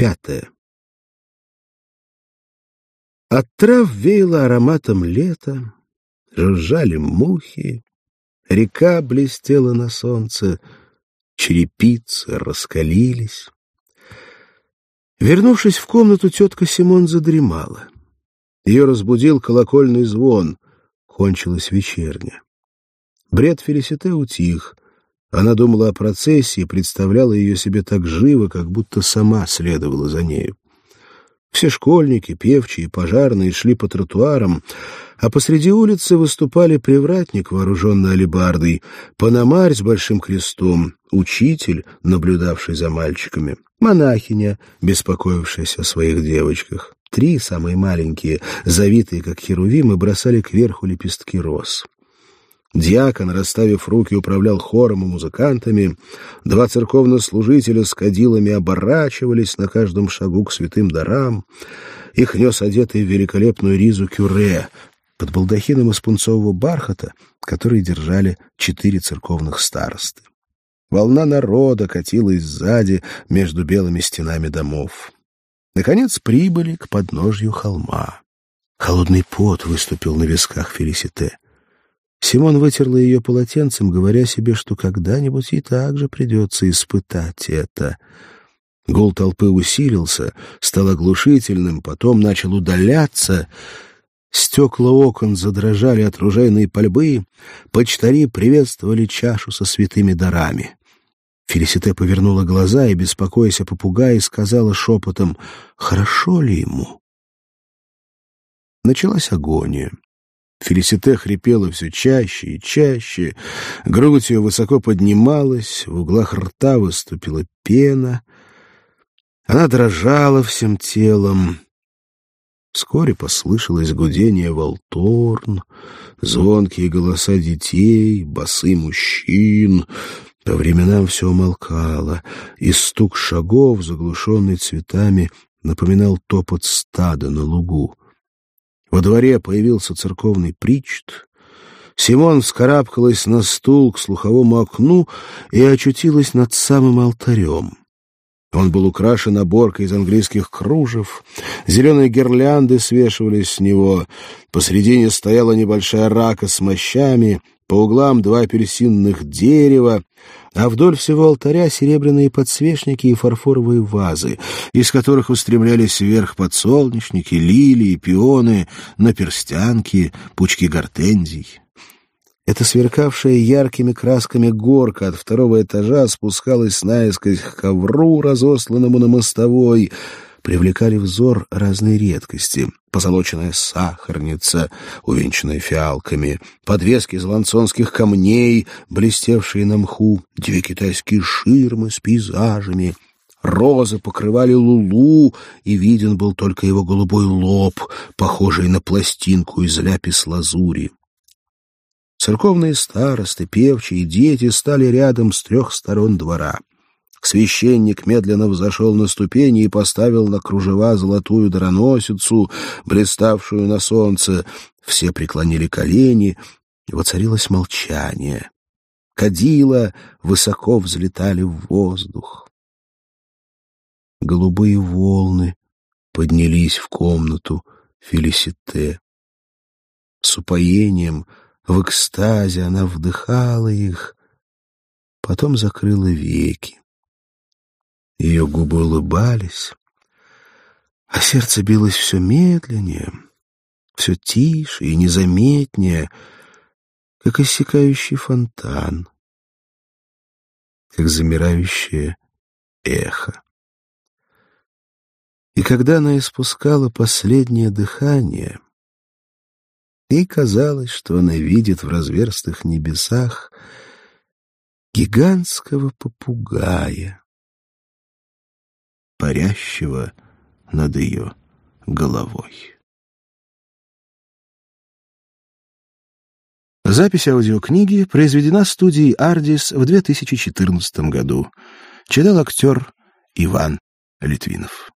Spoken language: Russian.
Пятое. От трав веяло ароматом лета, жужжали мухи, река блестела на солнце, черепицы раскалились. Вернувшись в комнату, тетка Симон задремала. Ее разбудил колокольный звон. Кончилась вечерня. Бред Фелисите утих. Она думала о процессии, представляла ее себе так живо, как будто сама следовала за нею. Все школьники, певчие, пожарные шли по тротуарам, а посреди улицы выступали привратник, вооруженный алебардой, пономарь с большим крестом, учитель, наблюдавший за мальчиками, монахиня, беспокоившаяся о своих девочках. Три, самые маленькие, завитые, как херувимы, бросали кверху лепестки роз. Диакон, расставив руки, управлял хором и музыкантами. Два церковнослужителя с кадилами оборачивались на каждом шагу к святым дарам. Их нес одетый в великолепную ризу кюре под балдахином из пунцового бархата, который держали четыре церковных старосты. Волна народа катилась сзади между белыми стенами домов. Наконец прибыли к подножью холма. Холодный пот выступил на висках Фелисите. Симон вытерла ее полотенцем, говоря себе, что когда-нибудь ей также придется испытать это. Гул толпы усилился, стал оглушительным, потом начал удаляться. Стекла окон задрожали от ружейной пальбы, почтари приветствовали чашу со святыми дарами. Фелисите повернула глаза и, беспокоясь о попугае, сказала шепотом «Хорошо ли ему?» Началась агония. Фелисите хрипела все чаще и чаще, грудь ее высоко поднималась, в углах рта выступила пена. Она дрожала всем телом. Вскоре послышалось гудение волторн, звонкие голоса детей, басы мужчин. По временам все умолкало, и стук шагов, заглушенный цветами, напоминал топот стада на лугу. Во дворе появился церковный причт. Симон вскарабкалась на стул к слуховому окну и очутилась над самым алтарем. Он был украшен оборкой из английских кружев, зеленые гирлянды свешивались с него, посредине стояла небольшая рака с мощами, по углам два апельсинных дерева, а вдоль всего алтаря серебряные подсвечники и фарфоровые вазы, из которых устремлялись вверх подсолнечники, лилии, пионы, наперстянки, пучки гортензий. Эта сверкавшая яркими красками горка от второго этажа спускалась наискось к ковру, разосланному на мостовой — привлекали взор разные редкости. Позолоченная сахарница, увенчанная фиалками, подвески из ланцонских камней, блестевшие на мху, две китайские ширмы с пейзажами — Розы покрывали лулу, и виден был только его голубой лоб, похожий на пластинку из ляпис-лазури. Церковные старосты, певчие и дети стали рядом с трех сторон двора. Священник медленно взошел на ступени и поставил на кружева золотую дроносицу, блиставшую на солнце. Все преклонили колени, и воцарилось молчание. Кадила высоко взлетали в воздух. Голубые волны поднялись в комнату Фелисите. С упоением, в экстазе она вдыхала их, потом закрыла веки. Ее губы улыбались, а сердце билось все медленнее, все тише и незаметнее, как иссякающий фонтан, как замирающее эхо. И когда она испускала последнее дыхание, ей казалось, что она видит в разверстых небесах гигантского попугая, парящего над ее головой. Запись аудиокниги произведена студией «Ардис» в 2014 году. Читал актер Иван Литвинов.